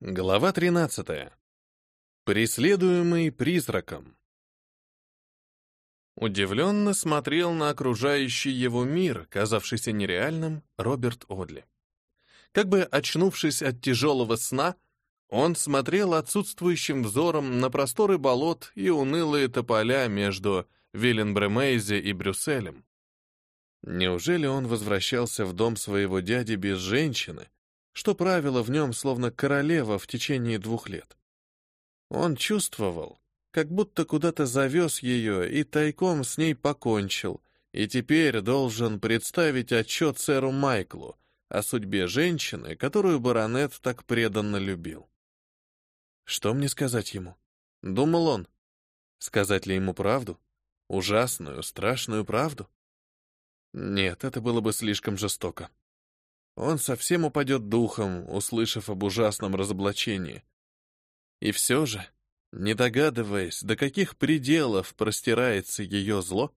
Глава 13. Преследуемый призраком. Удивленно смотрел на окружающий его мир, казавшийся нереальным, Роберт Одли. Как бы очнувшись от тяжелого сна, он смотрел отсутствующим взором на просторы болот и унылые тополя между Виленбремейзе и Брюсселем. Неужели он возвращался в дом своего дяди без женщины, что правило в нем словно королева в течение двух лет. Он чувствовал, как будто куда-то завез ее и тайком с ней покончил, и теперь должен представить отчет сэру Майклу о судьбе женщины, которую баронет так преданно любил. Что мне сказать ему? Думал он. Сказать ли ему правду? Ужасную, страшную правду? Нет, это было бы слишком жестоко он совсем упадет духом, услышав об ужасном разоблачении. И все же, не догадываясь, до каких пределов простирается ее зло,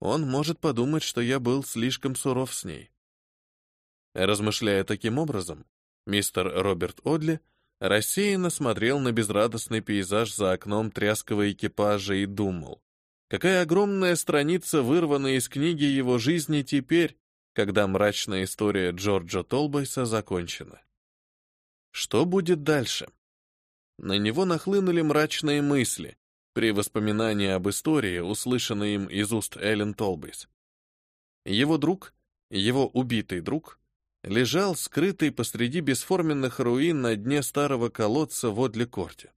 он может подумать, что я был слишком суров с ней. Размышляя таким образом, мистер Роберт Одли рассеянно смотрел на безрадостный пейзаж за окном тряского экипажа и думал, какая огромная страница вырвана из книги его жизни теперь, когда мрачная история Джорджа Толбойса закончена. Что будет дальше? На него нахлынули мрачные мысли при воспоминании об истории, услышанной им из уст Эллен Толбейс. Его друг, его убитый друг, лежал скрытый посреди бесформенных руин на дне старого колодца в Одле-Корте.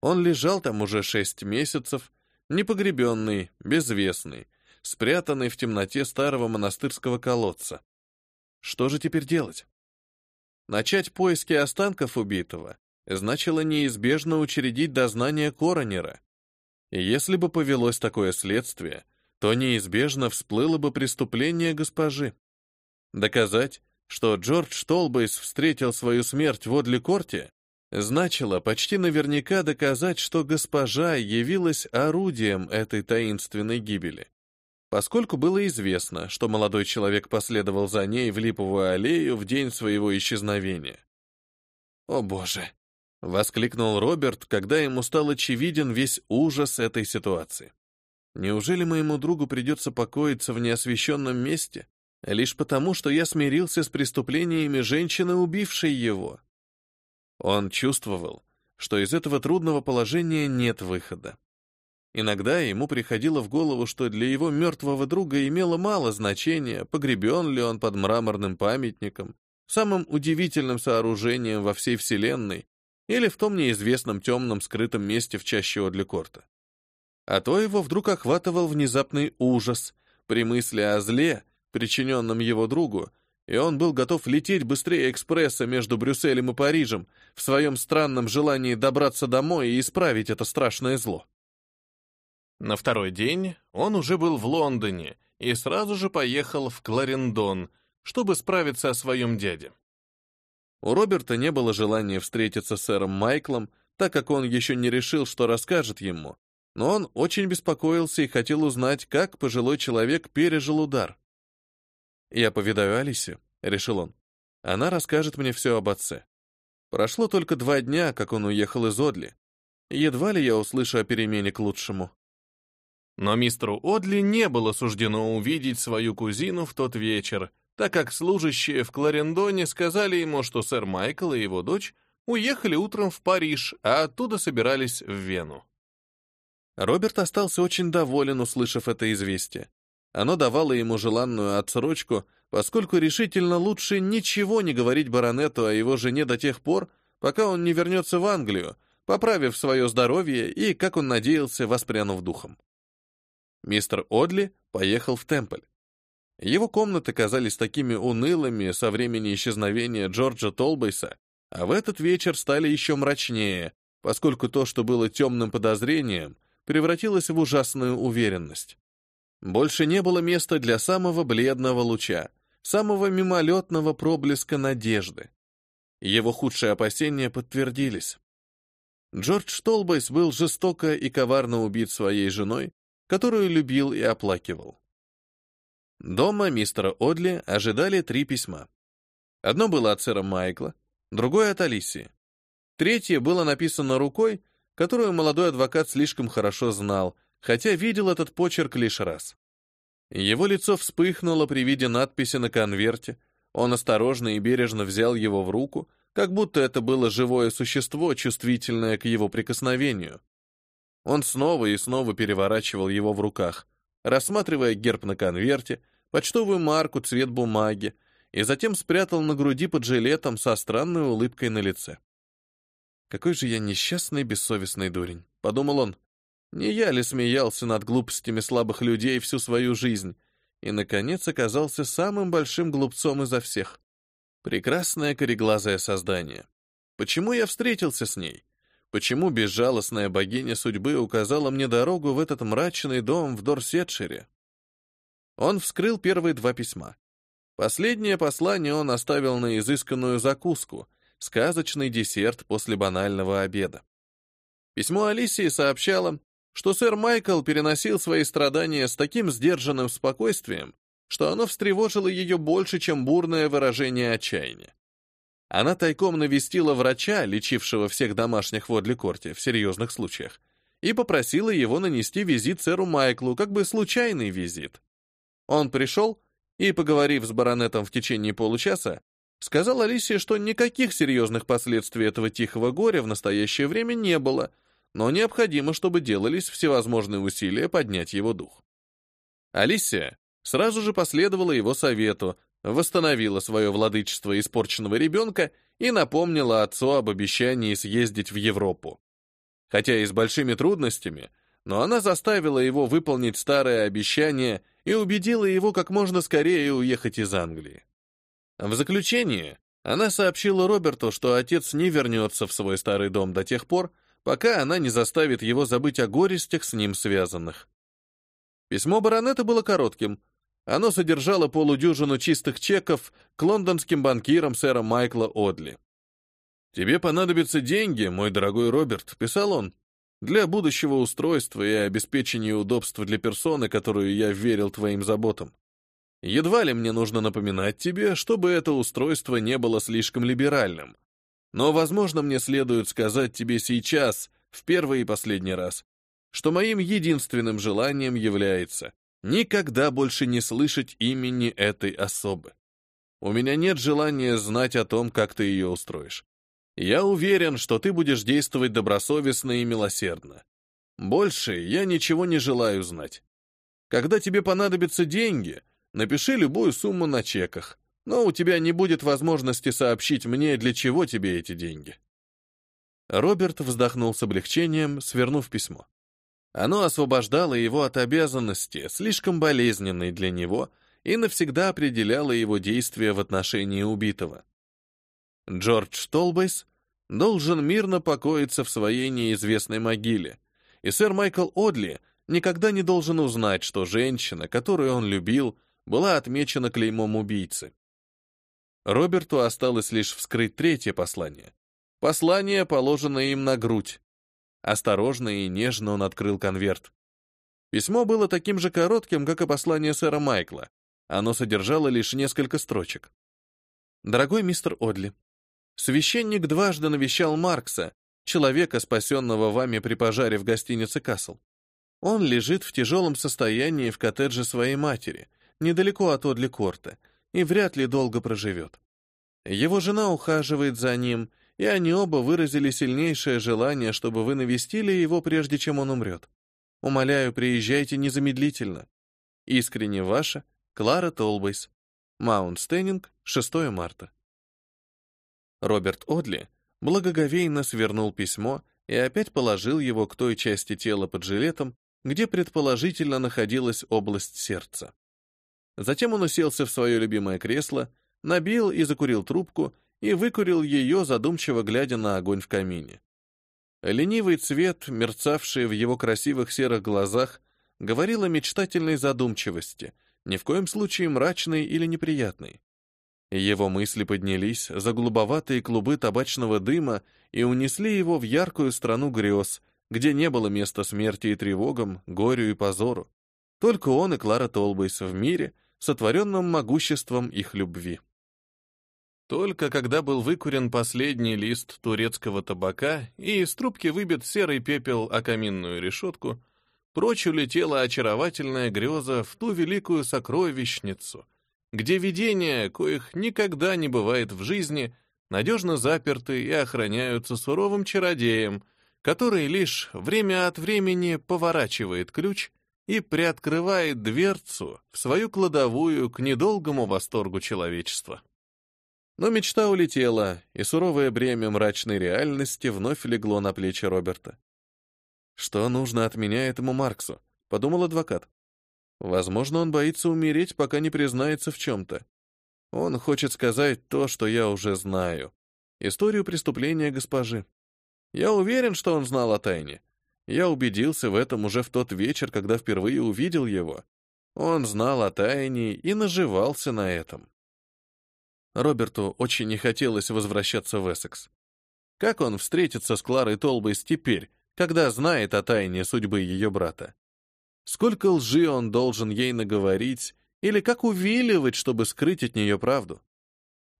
Он лежал там уже шесть месяцев, непогребенный, безвестный, спрятанный в темноте старого монастырского колодца. Что же теперь делать? Начать поиски останков убитого значило неизбежно учредить дознание коронера. И если бы повелось такое следствие, то неизбежно всплыло бы преступление госпожи. Доказать, что Джордж Толбейс встретил свою смерть в Одли-Корте, значило почти наверняка доказать, что госпожа явилась орудием этой таинственной гибели поскольку было известно, что молодой человек последовал за ней в Липовую аллею в день своего исчезновения. «О боже!» — воскликнул Роберт, когда ему стал очевиден весь ужас этой ситуации. «Неужели моему другу придется покоиться в неосвещенном месте, лишь потому, что я смирился с преступлениями женщины, убившей его?» Он чувствовал, что из этого трудного положения нет выхода. Иногда ему приходило в голову, что для его мертвого друга имело мало значения, погребен ли он под мраморным памятником, самым удивительным сооружением во всей Вселенной, или в том неизвестном темном скрытом месте в чаще Одликорта. А то его вдруг охватывал внезапный ужас при мысли о зле, причиненном его другу, и он был готов лететь быстрее экспресса между Брюсселем и Парижем в своем странном желании добраться домой и исправить это страшное зло. На второй день он уже был в Лондоне и сразу же поехал в Кларендон, чтобы справиться о своем дяде. У Роберта не было желания встретиться с сэром Майклом, так как он еще не решил, что расскажет ему, но он очень беспокоился и хотел узнать, как пожилой человек пережил удар. «Я повидаю Алисе», — решил он. «Она расскажет мне все об отце. Прошло только два дня, как он уехал из Одли. Едва ли я услышу о перемене к лучшему». Но мистеру Одли не было суждено увидеть свою кузину в тот вечер, так как служащие в Кларендоне сказали ему, что сэр Майкл и его дочь уехали утром в Париж, а оттуда собирались в Вену. Роберт остался очень доволен, услышав это известие. Оно давало ему желанную отсрочку, поскольку решительно лучше ничего не говорить баронету о его жене до тех пор, пока он не вернется в Англию, поправив свое здоровье и, как он надеялся, воспрянув духом. Мистер Одли поехал в Темпль. Его комнаты казались такими унылыми со времени исчезновения Джорджа Толбейса, а в этот вечер стали еще мрачнее, поскольку то, что было темным подозрением, превратилось в ужасную уверенность. Больше не было места для самого бледного луча, самого мимолетного проблеска надежды. Его худшие опасения подтвердились. Джордж Толбейс был жестоко и коварно убит своей женой, которую любил и оплакивал. Дома мистера Одли ожидали три письма. Одно было от сэра Майкла, другое от Алисии. Третье было написано рукой, которую молодой адвокат слишком хорошо знал, хотя видел этот почерк лишь раз. Его лицо вспыхнуло при виде надписи на конверте. Он осторожно и бережно взял его в руку, как будто это было живое существо, чувствительное к его прикосновению. Он снова и снова переворачивал его в руках, рассматривая герб на конверте, почтовую марку, цвет бумаги, и затем спрятал на груди под жилетом со странной улыбкой на лице. «Какой же я несчастный, бессовестный дурень», — подумал он. «Не я ли смеялся над глупостями слабых людей всю свою жизнь и, наконец, оказался самым большим глупцом изо всех? Прекрасное кореглазое создание. Почему я встретился с ней? Почему безжалостная богиня судьбы указала мне дорогу в этот мрачный дом в Дорсетшире? Он вскрыл первые два письма. Последнее послание он оставил на изысканную закуску, сказочный десерт после банального обеда. Письмо Алисии сообщало, что сэр Майкл переносил свои страдания с таким сдержанным спокойствием, что оно встревожило ее больше, чем бурное выражение отчаяния. Она тайком навестила врача, лечившего всех домашних в Одли-Корте в серьезных случаях, и попросила его нанести визит сэру Майклу, как бы случайный визит. Он пришел и, поговорив с баронетом в течение получаса, сказал Алисе, что никаких серьезных последствий этого тихого горя в настоящее время не было, но необходимо, чтобы делались всевозможные усилия поднять его дух. Алисия сразу же последовала его совету, восстановила свое владычество испорченного ребенка и напомнила отцу об обещании съездить в Европу. Хотя и с большими трудностями, но она заставила его выполнить старое обещание и убедила его как можно скорее уехать из Англии. В заключение она сообщила Роберту, что отец не вернется в свой старый дом до тех пор, пока она не заставит его забыть о горестях с ним связанных. Письмо баронета было коротким, оно содержало полудюжину чистых чеков к лондонским банкирам сэра Майкла Одли. «Тебе понадобятся деньги, мой дорогой Роберт», — писал он, «для будущего устройства и обеспечения удобства для персоны, которую я верил твоим заботам. Едва ли мне нужно напоминать тебе, чтобы это устройство не было слишком либеральным. Но, возможно, мне следует сказать тебе сейчас, в первый и последний раз, что моим единственным желанием является Никогда больше не слышать имени этой особы. У меня нет желания знать о том, как ты ее устроишь. Я уверен, что ты будешь действовать добросовестно и милосердно. Больше я ничего не желаю знать. Когда тебе понадобятся деньги, напиши любую сумму на чеках, но у тебя не будет возможности сообщить мне, для чего тебе эти деньги. Роберт вздохнул с облегчением, свернув письмо. Оно освобождало его от обязанности, слишком болезненной для него, и навсегда определяло его действия в отношении убитого. Джордж Толбейс должен мирно покоиться в своей неизвестной могиле, и сэр Майкл Одли никогда не должен узнать, что женщина, которую он любил, была отмечена клеймом убийцы. Роберту осталось лишь вскрыть третье послание. Послание, положенное им на грудь, Осторожно и нежно он открыл конверт. Письмо было таким же коротким, как и послание сэра Майкла. Оно содержало лишь несколько строчек. «Дорогой мистер Одли, священник дважды навещал Маркса, человека, спасенного вами при пожаре в гостинице «Касл». Он лежит в тяжелом состоянии в коттедже своей матери, недалеко от Одли Корта, и вряд ли долго проживет. Его жена ухаживает за ним и они оба выразили сильнейшее желание, чтобы вы навестили его, прежде чем он умрет. Умоляю, приезжайте незамедлительно. Искренне ваша, Клара Толбейс. Маунт Стеннинг, 6 марта. Роберт Одли благоговейно свернул письмо и опять положил его к той части тела под жилетом, где предположительно находилась область сердца. Затем он уселся в свое любимое кресло, набил и закурил трубку и выкурил ее, задумчиво глядя на огонь в камине. Ленивый цвет, мерцавший в его красивых серых глазах, говорил о мечтательной задумчивости, ни в коем случае мрачной или неприятной. Его мысли поднялись за голубоватые клубы табачного дыма и унесли его в яркую страну грез, где не было места смерти и тревогам, горю и позору. Только он и Клара Толбейс в мире, сотворенном могуществом их любви. Только когда был выкурен последний лист турецкого табака и из трубки выбит серый пепел о каминную решетку, прочь улетела очаровательная греза в ту великую сокровищницу, где видения, коих никогда не бывает в жизни, надежно заперты и охраняются суровым чародеем, который лишь время от времени поворачивает ключ и приоткрывает дверцу в свою кладовую к недолгому восторгу человечества. Но мечта улетела, и суровое бремя мрачной реальности вновь легло на плечи Роберта. «Что нужно от меня этому Марксу?» — подумал адвокат. «Возможно, он боится умереть, пока не признается в чем-то. Он хочет сказать то, что я уже знаю. Историю преступления госпожи. Я уверен, что он знал о тайне. Я убедился в этом уже в тот вечер, когда впервые увидел его. Он знал о тайне и наживался на этом. Роберту очень не хотелось возвращаться в Эссекс. Как он встретится с Кларой Толбейс теперь, когда знает о тайне судьбы ее брата? Сколько лжи он должен ей наговорить, или как увиливать, чтобы скрыть от нее правду?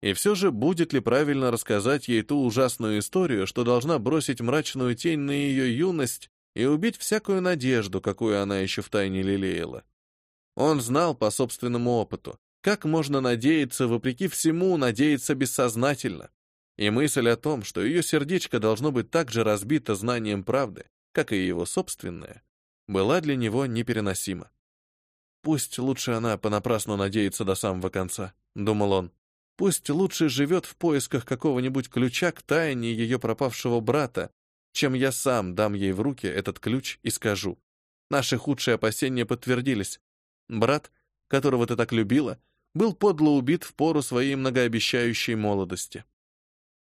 И все же, будет ли правильно рассказать ей ту ужасную историю, что должна бросить мрачную тень на ее юность и убить всякую надежду, какую она еще втайне лелеяла? Он знал по собственному опыту, как можно надеяться, вопреки всему, надеяться бессознательно? И мысль о том, что ее сердечко должно быть так же разбито знанием правды, как и его собственное, была для него непереносима. «Пусть лучше она понапрасну надеется до самого конца», — думал он. «Пусть лучше живет в поисках какого-нибудь ключа к тайне ее пропавшего брата, чем я сам дам ей в руки этот ключ и скажу. Наши худшие опасения подтвердились. Брат, которого ты так любила, был подло убит в пору своей многообещающей молодости.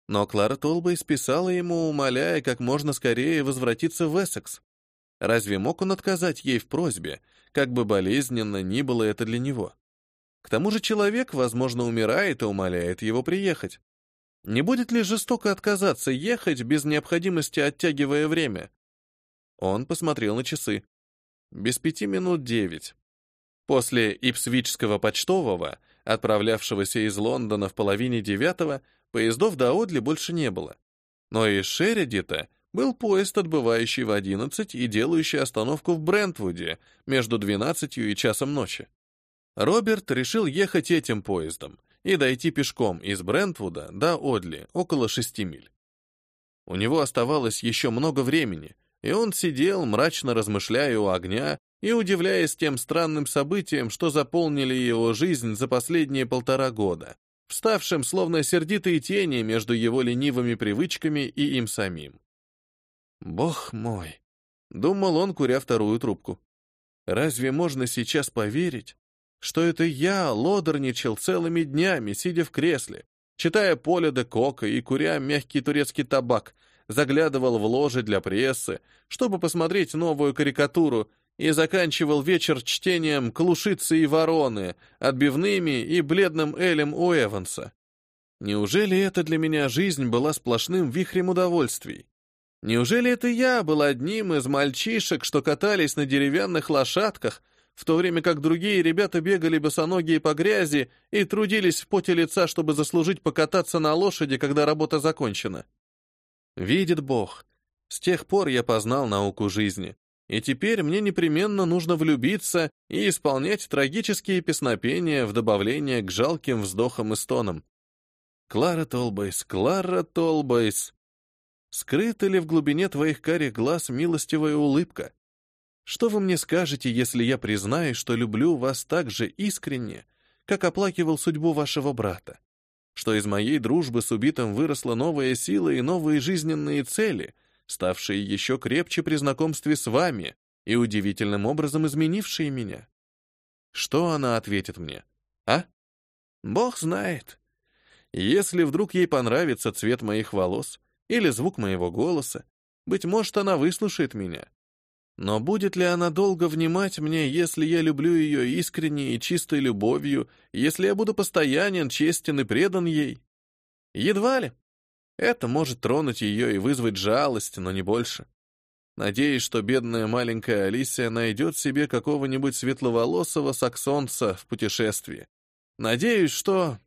Но Клара Толбейс писала ему, умоляя как можно скорее возвратиться в Эссекс. Разве мог он отказать ей в просьбе, как бы болезненно ни было это для него? К тому же человек, возможно, умирает и умоляет его приехать. Не будет ли жестоко отказаться ехать без необходимости оттягивая время? Он посмотрел на часы. Без пяти минут девять. После Ипсвичского почтового, отправлявшегося из Лондона в половине девятого, поездов до Одли больше не было. Но из Шередита был поезд, отбывающий в 11 и делающий остановку в Брентвуде между 12 и часом ночи. Роберт решил ехать этим поездом и дойти пешком из Брентвуда до Одли, около 6 миль. У него оставалось еще много времени, и он сидел, мрачно размышляя у огня и удивляясь тем странным событиям, что заполнили его жизнь за последние полтора года, вставшим словно сердитые тени между его ленивыми привычками и им самим. «Бог мой!» — думал он, куря вторую трубку. «Разве можно сейчас поверить, что это я лодорничал целыми днями, сидя в кресле, читая Поля де Кока и куря мягкий турецкий табак, заглядывал в ложе для прессы, чтобы посмотреть новую карикатуру и заканчивал вечер чтением «Клушицы и вороны», отбивными и бледным Элем у Эванса. Неужели это для меня жизнь была сплошным вихрем удовольствий? Неужели это я был одним из мальчишек, что катались на деревянных лошадках, в то время как другие ребята бегали босоногие по грязи и трудились в поте лица, чтобы заслужить покататься на лошади, когда работа закончена? Видит Бог. С тех пор я познал науку жизни. И теперь мне непременно нужно влюбиться и исполнять трагические песнопения в добавление к жалким вздохам и стонам. Клара Толбейс, Клара Толбейс. Скрыта ли в глубине твоих карих глаз милостивая улыбка? Что вы мне скажете, если я признаю, что люблю вас так же искренне, как оплакивал судьбу вашего брата? Что из моей дружбы с убитым выросла новая сила и новые жизненные цели — ставшие еще крепче при знакомстве с вами и удивительным образом изменившие меня. Что она ответит мне? А? Бог знает. Если вдруг ей понравится цвет моих волос или звук моего голоса, быть может, она выслушает меня. Но будет ли она долго внимать мне, если я люблю ее искренней и чистой любовью, если я буду постоянен, честен и предан ей? Едва ли. Это может тронуть ее и вызвать жалость, но не больше. Надеюсь, что бедная маленькая Алисия найдет себе какого-нибудь светловолосого саксонца в путешествии. Надеюсь, что...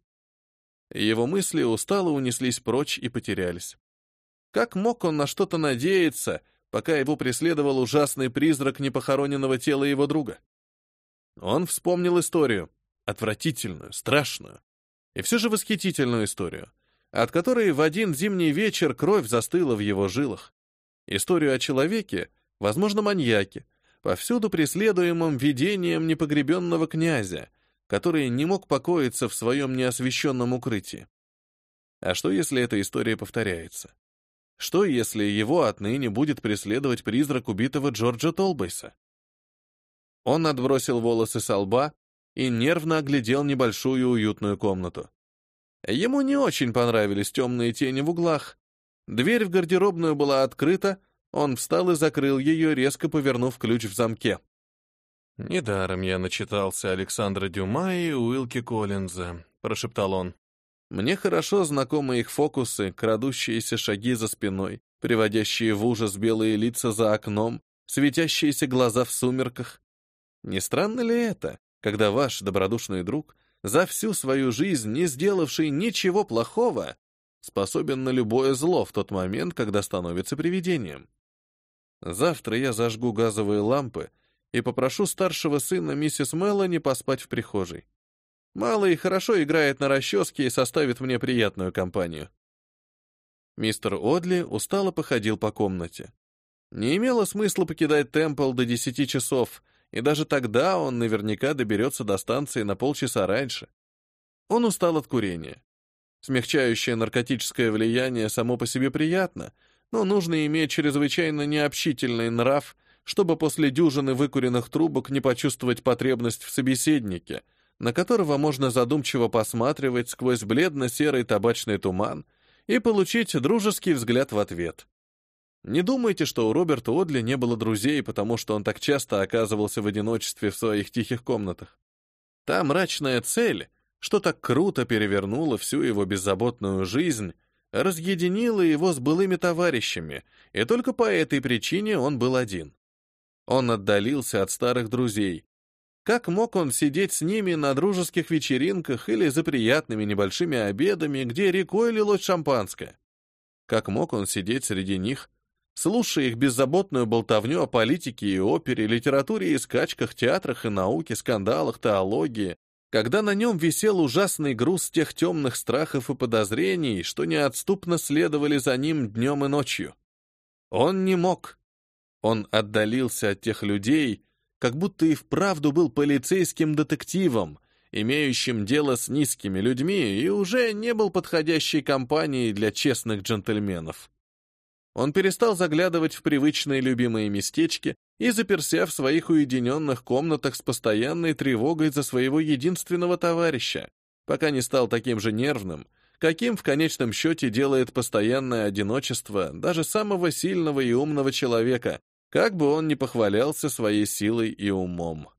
Его мысли устало унеслись прочь и потерялись. Как мог он на что-то надеяться, пока его преследовал ужасный призрак непохороненного тела его друга? Он вспомнил историю, отвратительную, страшную, и все же восхитительную историю, от которой в один зимний вечер кровь застыла в его жилах. Историю о человеке, возможно, маньяке, повсюду преследуемом видением непогребенного князя, который не мог покоиться в своем неосвещенном укрытии. А что, если эта история повторяется? Что, если его отныне будет преследовать призрак убитого Джорджа Толбейса? Он отбросил волосы со лба и нервно оглядел небольшую уютную комнату. Ему не очень понравились темные тени в углах. Дверь в гардеробную была открыта, он встал и закрыл ее, резко повернув ключ в замке. «Недаром я начитался Александра Дюма и Уилки Коллинза», — прошептал он. «Мне хорошо знакомы их фокусы, крадущиеся шаги за спиной, приводящие в ужас белые лица за окном, светящиеся глаза в сумерках. Не странно ли это, когда ваш добродушный друг, за всю свою жизнь не сделавший ничего плохого, способен на любое зло в тот момент, когда становится привидением? Завтра я зажгу газовые лампы и попрошу старшего сына миссис Мелани поспать в прихожей. Малый хорошо играет на расческе и составит мне приятную компанию. Мистер Одли устало походил по комнате. Не имело смысла покидать Темпл до десяти часов, и даже тогда он наверняка доберется до станции на полчаса раньше. Он устал от курения. Смягчающее наркотическое влияние само по себе приятно, но нужно иметь чрезвычайно необщительный нрав, чтобы после дюжины выкуренных трубок не почувствовать потребность в собеседнике, на которого можно задумчиво посматривать сквозь бледно-серый табачный туман и получить дружеский взгляд в ответ. Не думайте, что у Роберта Одли не было друзей, потому что он так часто оказывался в одиночестве в своих тихих комнатах. Та мрачная цель, что так круто перевернула всю его беззаботную жизнь, разъединила его с былыми товарищами, и только по этой причине он был один. Он отдалился от старых друзей. Как мог он сидеть с ними на дружеских вечеринках или за приятными небольшими обедами, где рекой лилось шампанское? Как мог он сидеть среди них, слушая их беззаботную болтовню о политике и опере, литературе и скачках, театрах и науке, скандалах, теологии, когда на нем висел ужасный груз тех темных страхов и подозрений, что неотступно следовали за ним днем и ночью? Он не мог. Он отдалился от тех людей, как будто и вправду был полицейским детективом, имеющим дело с низкими людьми, и уже не был подходящей компанией для честных джентльменов. Он перестал заглядывать в привычные любимые местечки и заперся в своих уединенных комнатах с постоянной тревогой за своего единственного товарища, пока не стал таким же нервным, каким в конечном счете делает постоянное одиночество даже самого сильного и умного человека, как бы он ни похвалялся своей силой и умом.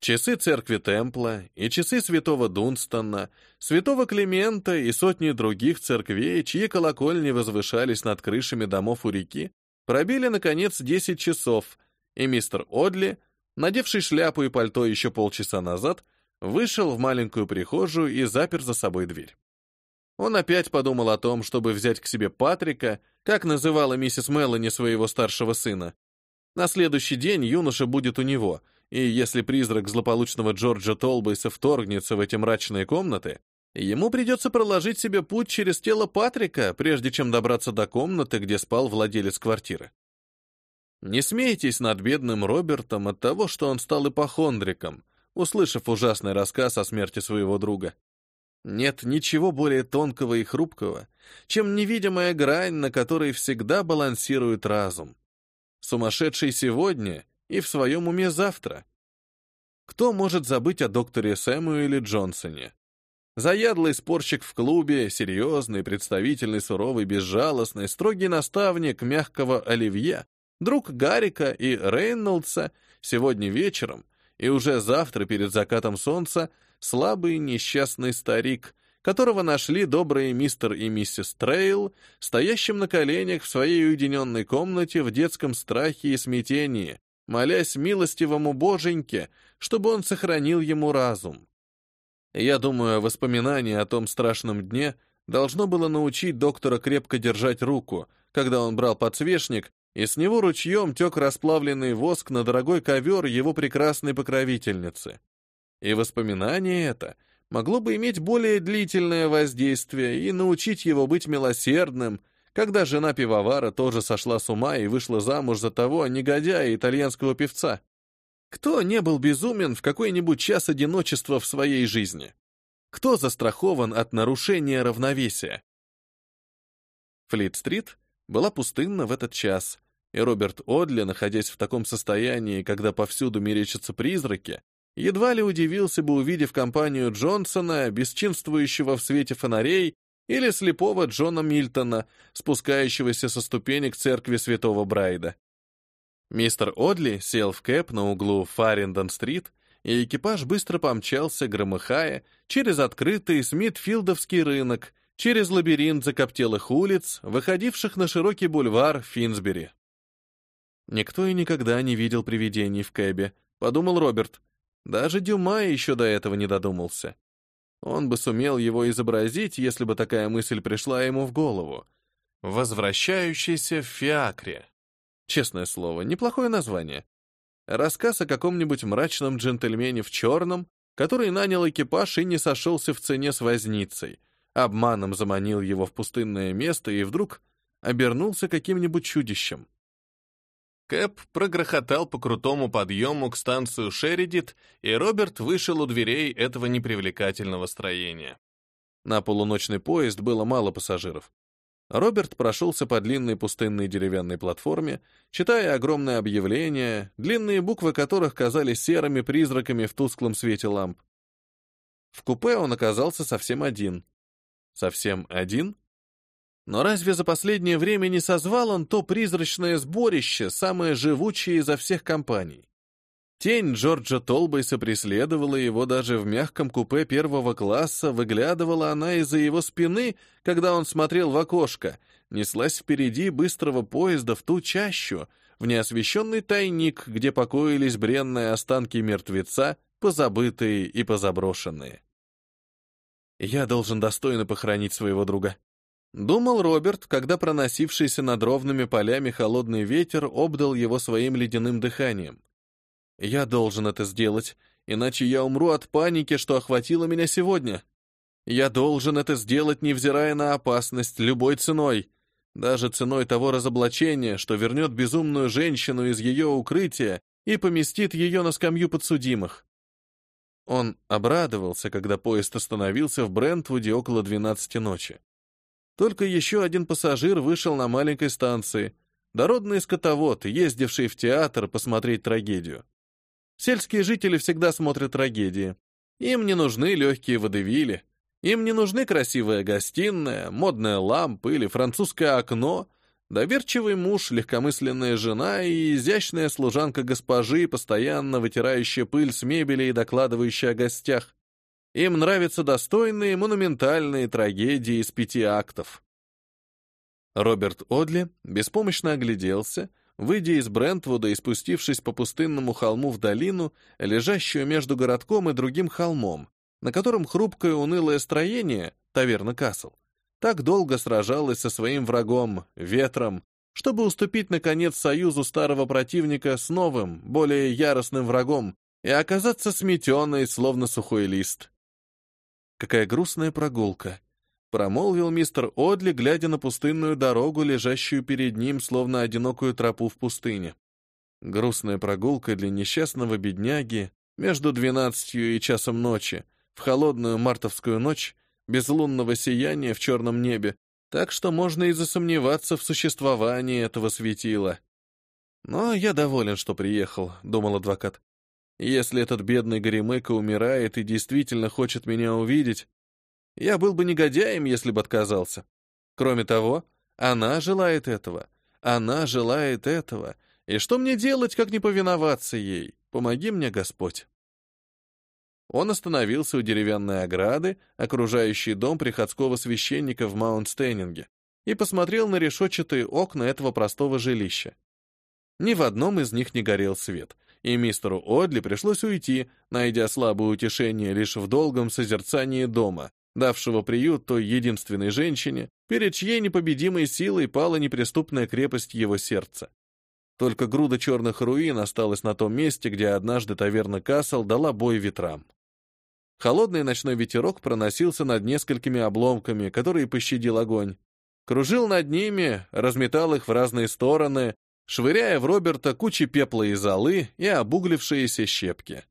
Часы церкви Темпла и часы святого Дунстона, святого Климента и сотни других церквей, чьи колокольни возвышались над крышами домов у реки, пробили, наконец, 10 часов, и мистер Одли, надевший шляпу и пальто еще полчаса назад, вышел в маленькую прихожую и запер за собой дверь. Он опять подумал о том, чтобы взять к себе Патрика, как называла миссис Мелани своего старшего сына. На следующий день юноша будет у него, и если призрак злополучного Джорджа Толбейса вторгнется в эти мрачные комнаты, ему придется проложить себе путь через тело Патрика, прежде чем добраться до комнаты, где спал владелец квартиры. Не смейтесь над бедным Робертом от того, что он стал ипохондриком, услышав ужасный рассказ о смерти своего друга. Нет ничего более тонкого и хрупкого, чем невидимая грань, на которой всегда балансирует разум. Сумасшедший сегодня и в своем уме завтра. Кто может забыть о докторе Сэмуэле Джонсоне? Заядлый спорщик в клубе, серьезный, представительный, суровый, безжалостный, строгий наставник мягкого Оливье, друг Гарика и Рейнольдса сегодня вечером и уже завтра перед закатом солнца слабый несчастный старик, которого нашли добрые мистер и миссис Трейл, стоящим на коленях в своей уединенной комнате в детском страхе и смятении, молясь милостивому боженьке, чтобы он сохранил ему разум. Я думаю, воспоминание о том страшном дне должно было научить доктора крепко держать руку, когда он брал подсвечник, и с него ручьем тек расплавленный воск на дорогой ковер его прекрасной покровительницы. И воспоминание это могло бы иметь более длительное воздействие и научить его быть милосердным, когда жена пивовара тоже сошла с ума и вышла замуж за того негодяя итальянского певца. Кто не был безумен в какой-нибудь час одиночества в своей жизни? Кто застрахован от нарушения равновесия? Флит-стрит была пустынна в этот час, и Роберт Одли, находясь в таком состоянии, когда повсюду мерещатся призраки, едва ли удивился бы, увидев компанию Джонсона, бесчинствующего в свете фонарей, или слепого Джона Мильтона, спускающегося со ступенек церкви святого Брайда. Мистер Одли сел в кэп на углу Фарриндон-стрит, и экипаж быстро помчался, громыхая, через открытый Смитфилдовский рынок, через лабиринт закоптелых улиц, выходивших на широкий бульвар Финсбери. «Никто и никогда не видел привидений в кэбе», — подумал Роберт. Даже Дюма еще до этого не додумался. Он бы сумел его изобразить, если бы такая мысль пришла ему в голову. «Возвращающийся в фиакре». Честное слово, неплохое название. Рассказ о каком-нибудь мрачном джентльмене в черном, который нанял экипаж и не сошелся в цене с возницей, обманом заманил его в пустынное место и вдруг обернулся каким-нибудь чудищем. Кэп прогрохотал по крутому подъему к станцию Шеридит, и Роберт вышел у дверей этого непривлекательного строения. На полуночный поезд было мало пассажиров. Роберт прошелся по длинной пустынной деревянной платформе, читая огромные объявления, длинные буквы которых казались серыми призраками в тусклом свете ламп. В купе он оказался совсем один. Совсем один? Но разве за последнее время не созвал он то призрачное сборище, самое живучее изо всех компаний? Тень Джорджа Толбейса преследовала его даже в мягком купе первого класса, выглядывала она из-за его спины, когда он смотрел в окошко, неслась впереди быстрого поезда в ту чащу, в неосвещенный тайник, где покоились бренные останки мертвеца, позабытые и позаброшенные. «Я должен достойно похоронить своего друга», — думал Роберт, когда проносившийся над ровными полями холодный ветер обдал его своим ледяным дыханием. Я должен это сделать, иначе я умру от паники, что охватило меня сегодня. Я должен это сделать, невзирая на опасность, любой ценой. Даже ценой того разоблачения, что вернет безумную женщину из ее укрытия и поместит ее на скамью подсудимых. Он обрадовался, когда поезд остановился в Брентвуде около 12 ночи. Только еще один пассажир вышел на маленькой станции, дородный скотовод, ездивший в театр посмотреть трагедию. Сельские жители всегда смотрят трагедии. Им не нужны легкие водевили. Им не нужны красивая гостиная, модная лампа или французское окно, доверчивый муж, легкомысленная жена и изящная служанка госпожи, постоянно вытирающая пыль с мебели и докладывающая о гостях. Им нравятся достойные монументальные трагедии из пяти актов. Роберт Одли беспомощно огляделся, Выйдя из Брентвуда и спустившись по пустынному холму в долину, лежащую между городком и другим холмом, на котором хрупкое унылое строение, таверна Касл, так долго сражалось со своим врагом, ветром, чтобы уступить, наконец, союзу старого противника с новым, более яростным врагом и оказаться сметенной, словно сухой лист. Какая грустная прогулка, Промолвил мистер Одли, глядя на пустынную дорогу, лежащую перед ним, словно одинокую тропу в пустыне. Грустная прогулка для несчастного бедняги между двенадцатью и часом ночи, в холодную мартовскую ночь, без лунного сияния в черном небе, так что можно и засомневаться в существовании этого светила. «Но я доволен, что приехал», — думал адвокат. «Если этот бедный Горемыка умирает и действительно хочет меня увидеть, я был бы негодяем, если бы отказался. Кроме того, она желает этого. Она желает этого. И что мне делать, как не повиноваться ей? Помоги мне, Господь. Он остановился у деревянной ограды, окружающей дом приходского священника в Маунт-Стейнинге, и посмотрел на решетчатые окна этого простого жилища. Ни в одном из них не горел свет, и мистеру Одли пришлось уйти, найдя слабое утешение лишь в долгом созерцании дома, давшего приют той единственной женщине, перед чьей непобедимой силой пала неприступная крепость его сердца. Только груда черных руин осталась на том месте, где однажды таверна Касл дала бой ветрам. Холодный ночной ветерок проносился над несколькими обломками, которые пощадил огонь. Кружил над ними, разметал их в разные стороны, швыряя в Роберта кучи пепла и золы и обуглившиеся щепки.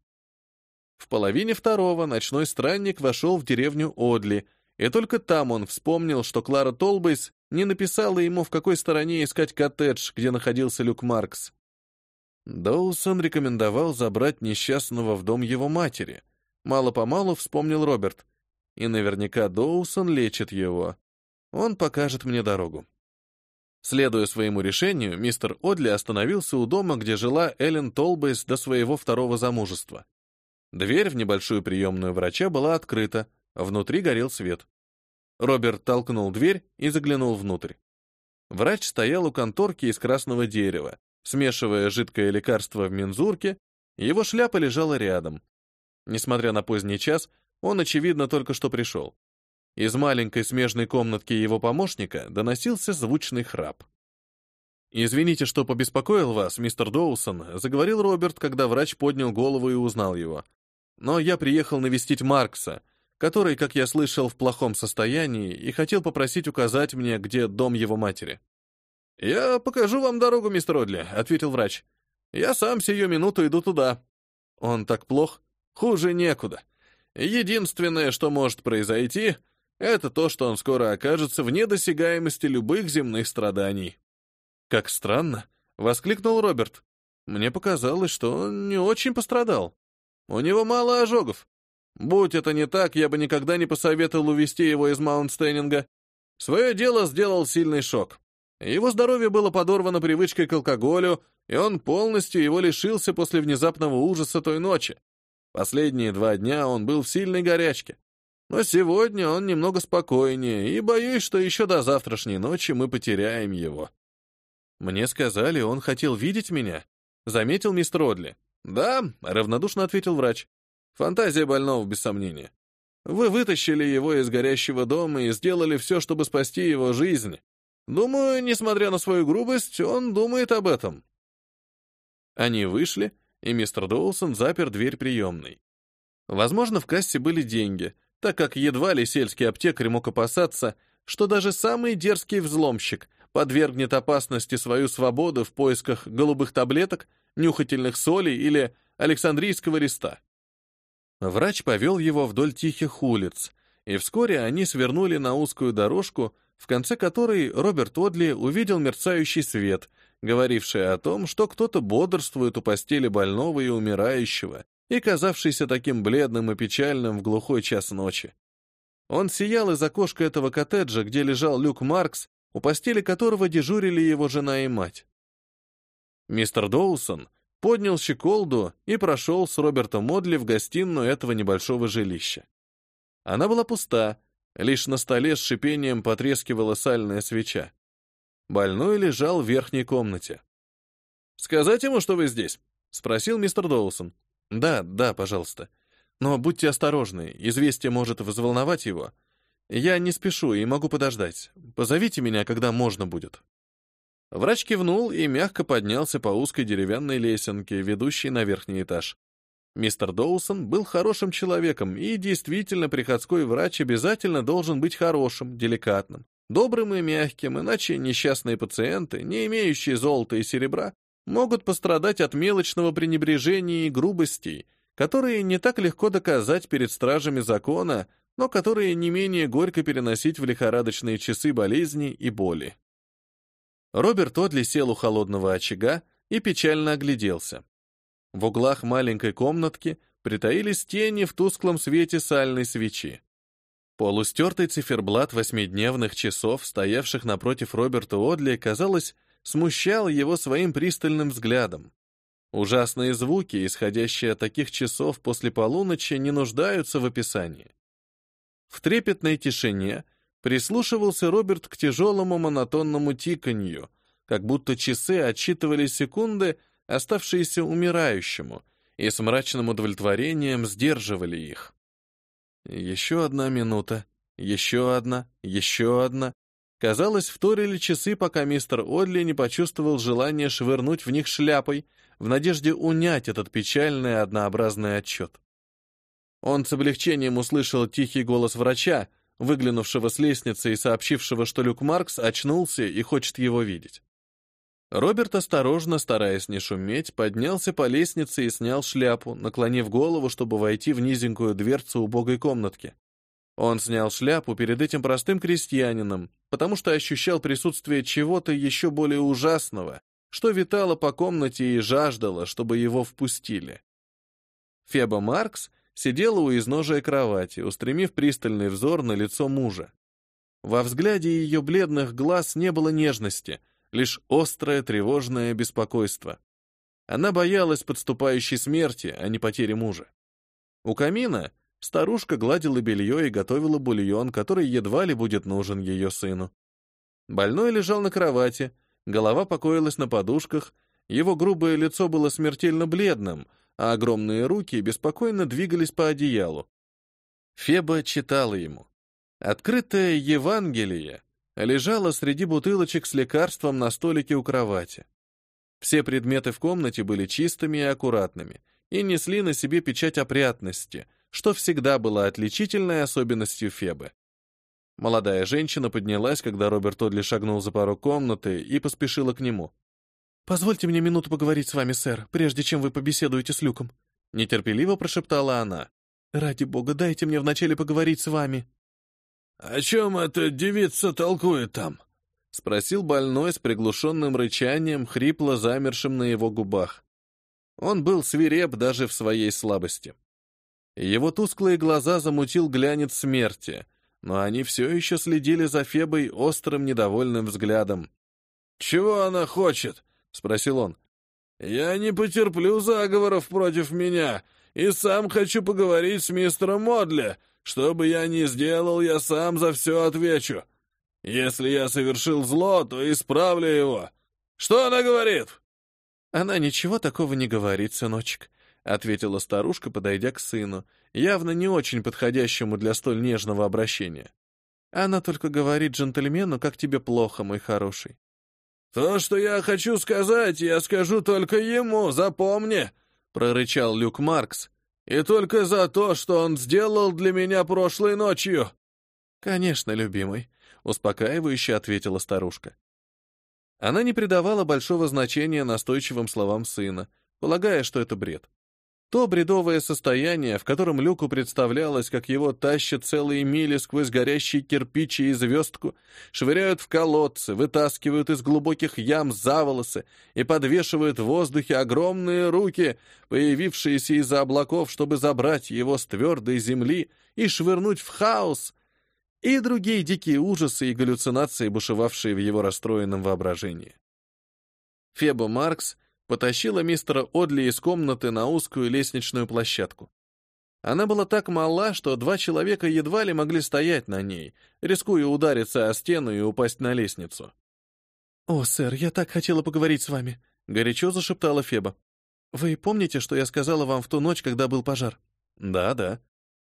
В половине второго ночной странник вошел в деревню Одли, и только там он вспомнил, что Клара Толбейс не написала ему, в какой стороне искать коттедж, где находился Люк Маркс. Доусон рекомендовал забрать несчастного в дом его матери. Мало-помалу вспомнил Роберт. И наверняка Доусон лечит его. Он покажет мне дорогу. Следуя своему решению, мистер Одли остановился у дома, где жила Эллен Толбейс до своего второго замужества. Дверь в небольшую приемную врача была открыта, внутри горел свет. Роберт толкнул дверь и заглянул внутрь. Врач стоял у конторки из красного дерева, смешивая жидкое лекарство в мензурке, его шляпа лежала рядом. Несмотря на поздний час, он, очевидно, только что пришел. Из маленькой смежной комнатки его помощника доносился звучный храп. «Извините, что побеспокоил вас, мистер Доусон», — заговорил Роберт, когда врач поднял голову и узнал его. «Но я приехал навестить Маркса, который, как я слышал, в плохом состоянии, и хотел попросить указать мне, где дом его матери». «Я покажу вам дорогу, мистер Одли», — ответил врач. «Я сам сию минуту иду туда». «Он так плох? Хуже некуда. Единственное, что может произойти, это то, что он скоро окажется вне досягаемости любых земных страданий». «Как странно!» — воскликнул Роберт. «Мне показалось, что он не очень пострадал. У него мало ожогов. Будь это не так, я бы никогда не посоветовал увести его из Маунт-Стейнинга. Свое дело сделал сильный шок. Его здоровье было подорвано привычкой к алкоголю, и он полностью его лишился после внезапного ужаса той ночи. Последние два дня он был в сильной горячке. Но сегодня он немного спокойнее, и боюсь, что еще до завтрашней ночи мы потеряем его. Мне сказали, он хотел видеть меня. Заметил мистер Одли. Да, равнодушно ответил врач. Фантазия больного, без сомнения. Вы вытащили его из горящего дома и сделали все, чтобы спасти его жизнь. Думаю, несмотря на свою грубость, он думает об этом. Они вышли, и мистер Доусон запер дверь приемной. Возможно, в кассе были деньги, так как едва ли сельский аптекарь мог опасаться, что даже самый дерзкий взломщик подвергнет опасности свою свободу в поисках голубых таблеток, нюхательных солей или Александрийского реста. Врач повел его вдоль тихих улиц, и вскоре они свернули на узкую дорожку, в конце которой Роберт Одли увидел мерцающий свет, говоривший о том, что кто-то бодрствует у постели больного и умирающего, и казавшийся таким бледным и печальным в глухой час ночи. Он сиял из окошка этого коттеджа, где лежал Люк Маркс, у постели которого дежурили его жена и мать. Мистер Доусон поднял щеколду и прошел с Робертом Модли в гостиную этого небольшого жилища. Она была пуста, лишь на столе с шипением потрескивала сальная свеча. Больной лежал в верхней комнате. «Сказать ему, что вы здесь?» — спросил мистер Доусон. «Да, да, пожалуйста. Но будьте осторожны, известие может взволновать его. Я не спешу и могу подождать. Позовите меня, когда можно будет». Врач кивнул и мягко поднялся по узкой деревянной лесенке, ведущей на верхний этаж. Мистер Доусон был хорошим человеком, и действительно приходской врач обязательно должен быть хорошим, деликатным, добрым и мягким, иначе несчастные пациенты, не имеющие золота и серебра, могут пострадать от мелочного пренебрежения и грубостей, которые не так легко доказать перед стражами закона, но которые не менее горько переносить в лихорадочные часы болезни и боли. Роберт Одли сел у холодного очага и печально огляделся. В углах маленькой комнатки притаились тени в тусклом свете сальной свечи. Полустертый циферблат восьмидневных часов, стоявших напротив Роберта Одли, казалось, смущал его своим пристальным взглядом. Ужасные звуки, исходящие от таких часов после полуночи, не нуждаются в описании. В трепетной тишине — Прислушивался Роберт к тяжелому монотонному тиканью, как будто часы отсчитывали секунды, оставшиеся умирающему, и с мрачным удовлетворением сдерживали их. Еще одна минута, еще одна, еще одна. Казалось, вторили часы, пока мистер Одли не почувствовал желание швырнуть в них шляпой, в надежде унять этот печальный однообразный отчет. Он с облегчением услышал тихий голос врача, выглянувшего с лестницы и сообщившего, что Люк Маркс очнулся и хочет его видеть. Роберт осторожно, стараясь не шуметь, поднялся по лестнице и снял шляпу, наклонив голову, чтобы войти в низенькую дверцу убогой комнатки. Он снял шляпу перед этим простым крестьянином, потому что ощущал присутствие чего-то еще более ужасного, что витало по комнате и жаждало, чтобы его впустили. Феба Маркс сидела у изножия кровати, устремив пристальный взор на лицо мужа. Во взгляде ее бледных глаз не было нежности, лишь острое тревожное беспокойство. Она боялась подступающей смерти, а не потери мужа. У камина старушка гладила белье и готовила бульон, который едва ли будет нужен ее сыну. Больной лежал на кровати, голова покоилась на подушках, его грубое лицо было смертельно бледным, а огромные руки беспокойно двигались по одеялу. Феба читала ему. Открытое Евангелие лежало среди бутылочек с лекарством на столике у кровати. Все предметы в комнате были чистыми и аккуратными и несли на себе печать опрятности, что всегда было отличительной особенностью Фебы. Молодая женщина поднялась, когда Роберт Одли шагнул за порог комнаты и поспешила к нему. «Позвольте мне минуту поговорить с вами, сэр, прежде чем вы побеседуете с Люком», — нетерпеливо прошептала она. «Ради бога, дайте мне вначале поговорить с вами». «О чем эта девица толкует там?» — спросил больной с приглушенным рычанием, хрипло замершим на его губах. Он был свиреп даже в своей слабости. Его тусклые глаза замутил глянец смерти, но они все еще следили за Фебой острым недовольным взглядом. «Чего она хочет?» спросил он. «Я не потерплю заговоров против меня, и сам хочу поговорить с мистером Модли. Что бы я ни сделал, я сам за все отвечу. Если я совершил зло, то исправлю его. Что она говорит?» «Она ничего такого не говорит, сыночек», — ответила старушка, подойдя к сыну, явно не очень подходящему для столь нежного обращения. «Она только говорит джентльмену, как тебе плохо, мой хороший. «То, что я хочу сказать, я скажу только ему, запомни!» — прорычал Люк Маркс. «И только за то, что он сделал для меня прошлой ночью!» «Конечно, любимый», — успокаивающе ответила старушка. Она не придавала большого значения настойчивым словам сына, полагая, что это бред. То бредовое состояние, в котором Люку представлялось, как его тащат целые мили сквозь горящие кирпичи и звездку, швыряют в колодцы, вытаскивают из глубоких ям за волосы и подвешивают в воздухе огромные руки, появившиеся из-за облаков, чтобы забрать его с твердой земли и швырнуть в хаос, и другие дикие ужасы и галлюцинации, бушевавшие в его расстроенном воображении. Феба Маркс — потащила мистера Одли из комнаты на узкую лестничную площадку. Она была так мала, что два человека едва ли могли стоять на ней, рискуя удариться о стену и упасть на лестницу. «О, сэр, я так хотела поговорить с вами», — горячо зашептала Феба. «Вы помните, что я сказала вам в ту ночь, когда был пожар?» «Да, да».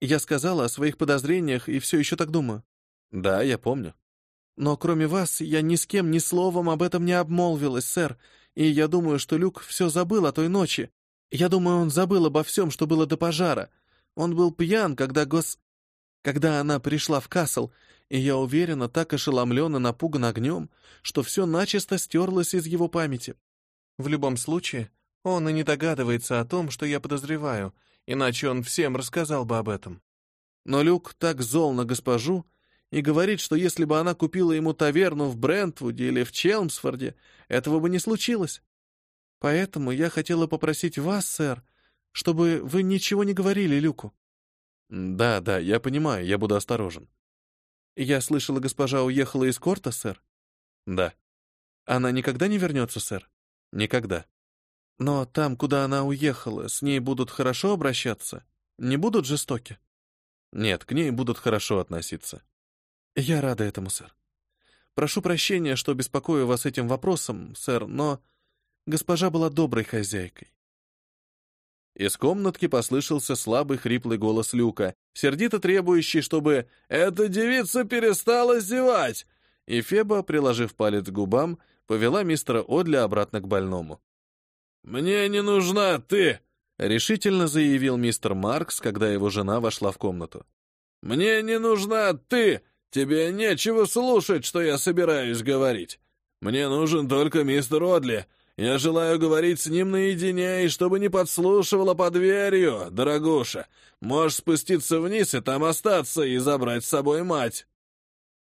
«Я сказала о своих подозрениях и все еще так думаю». «Да, я помню». «Но кроме вас я ни с кем ни словом об этом не обмолвилась, сэр, и я думаю, что Люк все забыл о той ночи. Я думаю, он забыл обо всем, что было до пожара. Он был пьян, когда гос... Когда она пришла в Касл, и я уверена, так ошеломлен и напуган огнем, что все начисто стерлось из его памяти. В любом случае, он и не догадывается о том, что я подозреваю, иначе он всем рассказал бы об этом. Но Люк так зол на госпожу, и говорит, что если бы она купила ему таверну в Брентвуде или в Челмсфорде, этого бы не случилось. Поэтому я хотела попросить вас, сэр, чтобы вы ничего не говорили Люку. Да, да, я понимаю, я буду осторожен. Я слышала, госпожа уехала из корта, сэр? Да. Она никогда не вернется, сэр? Никогда. Но там, куда она уехала, с ней будут хорошо обращаться? Не будут жестоки? Нет, к ней будут хорошо относиться. Я рада этому, сэр. Прошу прощения, что беспокою вас этим вопросом, сэр, но Госпожа была доброй хозяйкой. Из комнатки послышался слабый хриплый голос Люка, сердито требующий, чтобы «эта девица перестала зевать!» И Феба, приложив палец к губам, повела мистера Одли обратно к больному. «Мне не нужна ты!» — решительно заявил мистер Маркс, когда его жена вошла в комнату. «Мне не нужна ты! Тебе нечего слушать, что я собираюсь говорить. Мне нужен только мистер Одли, я желаю говорить с ним наедине, и чтобы не подслушивала под дверью, дорогуша. Можешь спуститься вниз и там остаться, и забрать с собой мать».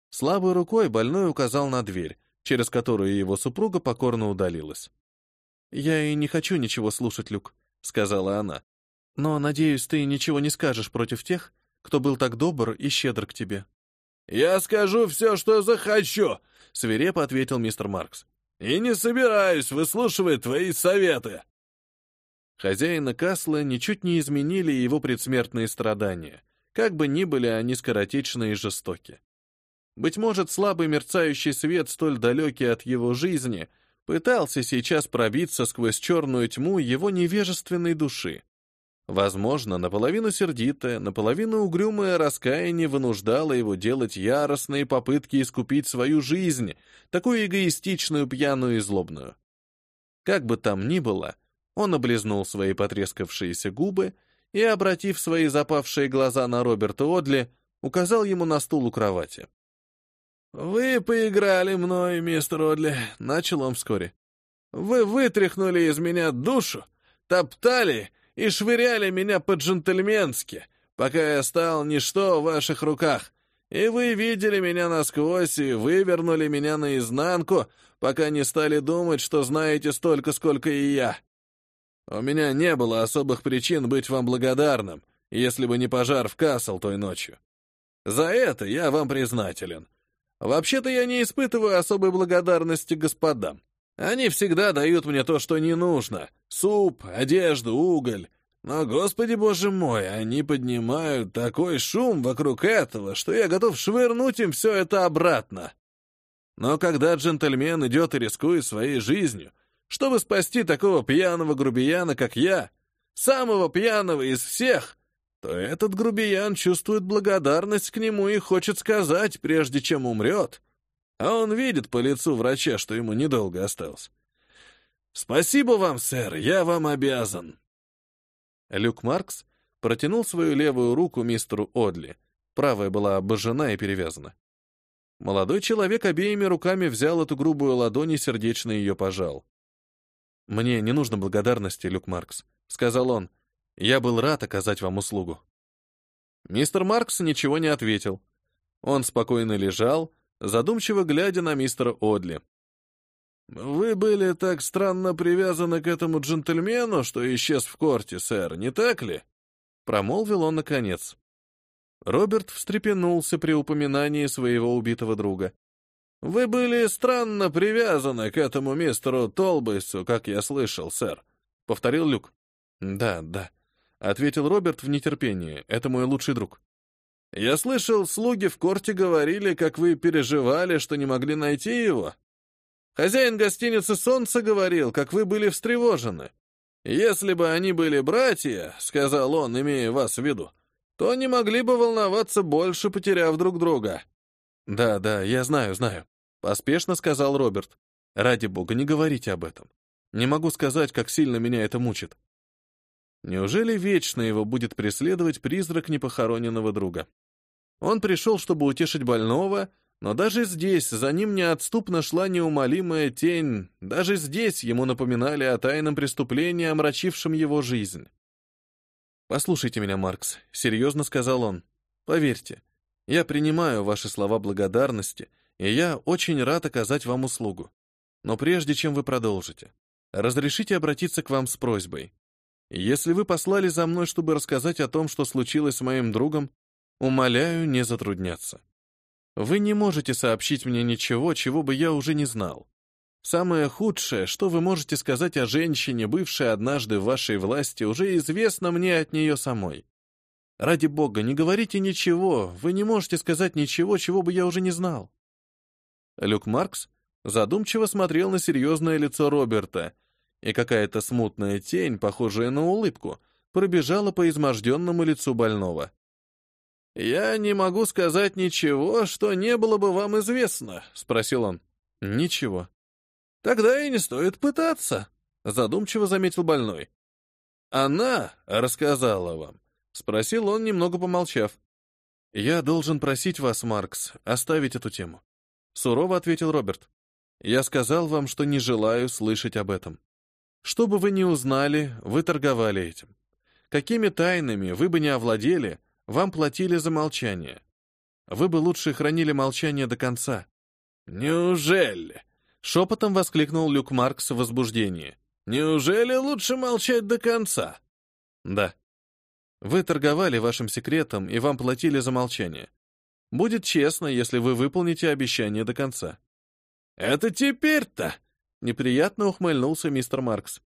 Слабой рукой больной указал на дверь, через которую его супруга покорно удалилась. «Я и не хочу ничего слушать, Люк», — сказала она. «Но, надеюсь, ты ничего не скажешь против тех, кто был так добр и щедр к тебе». «Я скажу все, что захочу», — свирепо ответил мистер Маркс и не собираюсь выслушивать твои советы». Хозяина Касла ничуть не изменили его предсмертные страдания, как бы ни были они скоротечны и жестоки. Быть может, слабый мерцающий свет, столь далекий от его жизни, пытался сейчас пробиться сквозь черную тьму его невежественной души. Возможно, наполовину сердитое, наполовину угрюмое раскаяние вынуждало его делать яростные попытки искупить свою жизнь, такую эгоистичную, пьяную и злобную. Как бы там ни было, он облизнул свои потрескавшиеся губы и, обратив свои запавшие глаза на Роберта Одли, указал ему на стул у кровати. «Вы поиграли мной, мистер Одли», — начал он вскоре. «Вы вытряхнули из меня душу, топтали и швыряли меня по-джентльменски, пока я стал ничто в ваших руках, и вы видели меня насквозь и вывернули меня наизнанку, пока не стали думать, что знаете столько, сколько и я. У меня не было особых причин быть вам благодарным, если бы не пожар в Касл той ночью. За это я вам признателен. Вообще-то я не испытываю особой благодарности господам. Они всегда дают мне то, что не нужно. Суп, одежду, уголь. Но, господи боже мой, они поднимают такой шум вокруг этого, что я готов швырнуть им все это обратно. Но когда джентльмен идет и рискует своей жизнью, чтобы спасти такого пьяного грубияна, как я, самого пьяного из всех, то этот грубиян чувствует благодарность к нему и хочет сказать, прежде чем умрет, а он видит по лицу врача, что ему недолго осталось. «Спасибо вам, сэр, я вам обязан». Люк Маркс протянул свою левую руку мистеру Одли, правая была обожжена и перевязана. Молодой человек обеими руками взял эту грубую ладонь и сердечно ее пожал. «Мне не нужно благодарности, Люк Маркс», — сказал он. «Я был рад оказать вам услугу». Мистер Маркс ничего не ответил. Он спокойно лежал, задумчиво глядя на мистера Одли. «Вы были так странно привязаны к этому джентльмену, что исчез в корте, сэр, не так ли?» Промолвил он наконец. Роберт встрепенулся при упоминании своего убитого друга. «Вы были странно привязаны к этому мистеру Толбейсу, как я слышал, сэр», — повторил Люк. «Да, да», — ответил Роберт в нетерпении. «Это мой лучший друг». Я слышал, слуги в корте говорили, как вы переживали, что не могли найти его. Хозяин гостиницы «Солнце» говорил, как вы были встревожены. Если бы они были братья, — сказал он, имея вас в виду, — то не могли бы волноваться больше, потеряв друг друга. «Да, да, я знаю, знаю», — поспешно сказал Роберт. «Ради бога, не говорите об этом. Не могу сказать, как сильно меня это мучит». Неужели вечно его будет преследовать призрак непохороненного друга? Он пришел, чтобы утешить больного, но даже здесь за ним неотступно шла неумолимая тень, даже здесь ему напоминали о тайном преступлении, омрачившем его жизнь. «Послушайте меня, Маркс», — серьезно сказал он. «Поверьте, я принимаю ваши слова благодарности, и я очень рад оказать вам услугу. Но прежде чем вы продолжите, разрешите обратиться к вам с просьбой. Если вы послали за мной, чтобы рассказать о том, что случилось с моим другом, Умоляю не затрудняться. Вы не можете сообщить мне ничего, чего бы я уже не знал. Самое худшее, что вы можете сказать о женщине, бывшей однажды в вашей власти, уже известно мне от нее самой. Ради бога, не говорите ничего, вы не можете сказать ничего, чего бы я уже не знал. Люк Маркс задумчиво смотрел на серьезное лицо Роберта, и какая-то смутная тень, похожая на улыбку, пробежала по изможденному лицу больного. «Я не могу сказать ничего, что не было бы вам известно», — спросил он. «Ничего». «Тогда и не стоит пытаться», — задумчиво заметил больной. «Она рассказала вам», — спросил он, немного помолчав. «Я должен просить вас, Маркс, оставить эту тему», — сурово ответил Роберт. «Я сказал вам, что не желаю слышать об этом. Что бы вы ни узнали, вы торговали этим. Какими тайнами вы бы не овладели, вам платили за молчание. Вы бы лучше хранили молчание до конца». «Неужели?» — шепотом воскликнул Люк Маркс в возбуждении. «Неужели лучше молчать до конца?» «Да. Вы торговали вашим секретом, и вам платили за молчание. Будет честно, если вы выполните обещание до конца». «Это теперь-то?» — неприятно ухмыльнулся мистер Маркс.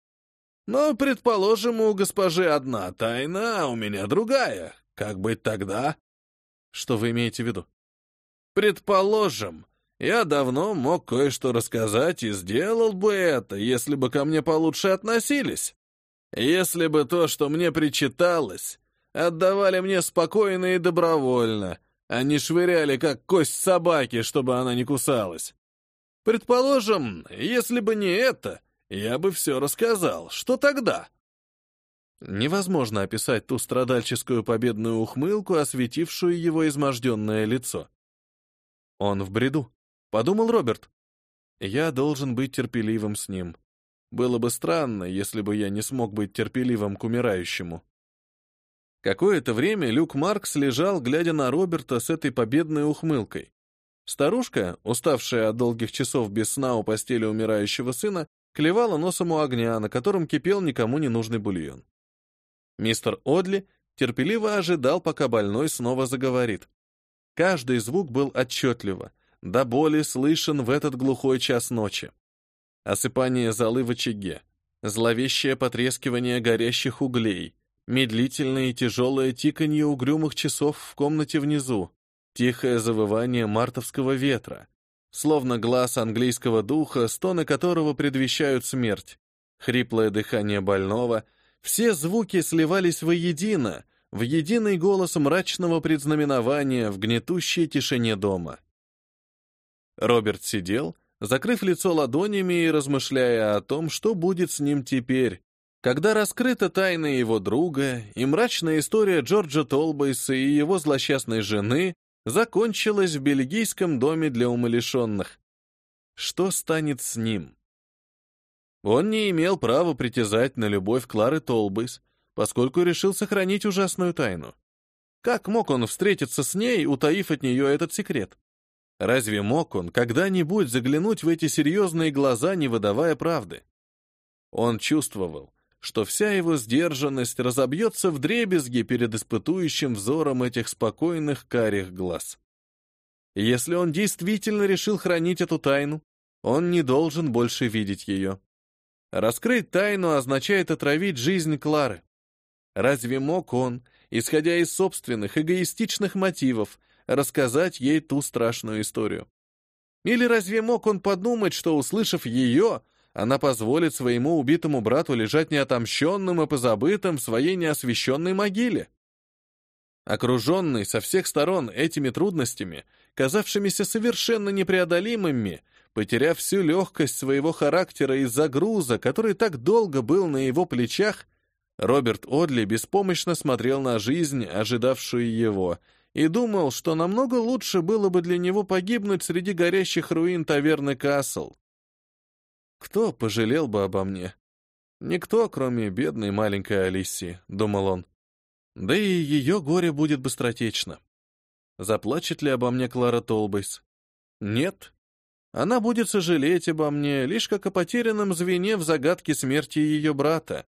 «Но, предположим, у госпожи одна тайна, а у меня другая. Как быть тогда?» «Что вы имеете в виду?» «Предположим, я давно мог кое-что рассказать и сделал бы это, если бы ко мне получше относились. Если бы то, что мне причиталось, отдавали мне спокойно и добровольно, а не швыряли, как кость собаки, чтобы она не кусалась. Предположим, если бы не это, я бы все рассказал. Что тогда? Невозможно описать ту страдальческую победную ухмылку, осветившую его изможденное лицо. Он в бреду. Подумал Роберт. Я должен быть терпеливым с ним. Было бы странно, если бы я не смог быть терпеливым к умирающему. Какое-то время Люк Маркс лежал, глядя на Роберта с этой победной ухмылкой. Старушка, уставшая от долгих часов без сна у постели умирающего сына, клевала носом у огня, на котором кипел никому не нужный бульон. Мистер Одли терпеливо ожидал, пока больной снова заговорит. Каждый звук был отчетливо — до боли слышен в этот глухой час ночи. Осыпание золы в очаге, зловещее потрескивание горящих углей, медлительное и тяжелое тиканье угрюмых часов в комнате внизу, тихое завывание мартовского ветра, словно глаз английского духа, стоны которого предвещают смерть, хриплое дыхание больного, все звуки сливались воедино, в единый голос мрачного предзнаменования в гнетущей тишине дома. Роберт сидел, закрыв лицо ладонями и размышляя о том, что будет с ним теперь, когда раскрыта тайна его друга и мрачная история Джорджа Толбейса и его злосчастной жены закончилась в бельгийском доме для умалишенных. Что станет с ним? Он не имел права притязать на любовь Клары Толбейс, поскольку решил сохранить ужасную тайну. Как мог он встретиться с ней, утаив от нее этот секрет? Разве мог он когда-нибудь заглянуть в эти серьезные глаза, не выдавая правды? Он чувствовал, что вся его сдержанность разобьется в дребезги перед испытующим взором этих спокойных карих глаз. Если он действительно решил хранить эту тайну, он не должен больше видеть ее. Раскрыть тайну означает отравить жизнь Клары. Разве мог он, исходя из собственных эгоистичных мотивов, рассказать ей ту страшную историю. Или разве мог он подумать, что, услышав ее, она позволит своему убитому брату лежать неотомщенным и позабытым в своей неосвещенной могиле? Окруженный со всех сторон этими трудностями, казавшимися совершенно непреодолимыми, потеряв всю легкость своего характера из-за груза, который так долго был на его плечах, Роберт Одли беспомощно смотрел на жизнь, ожидавшую его, и думал, что намного лучше было бы для него погибнуть среди горящих руин таверны Касл. Кто пожалел бы обо мне? Никто, кроме бедной маленькой Алисии, думал он. Да и ее горе будет быстротечно. Заплачет ли обо мне Клара Толбейс? Нет. Она будет сожалеть обо мне лишь как о потерянном звене в загадке смерти ее брата.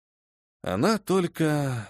Она только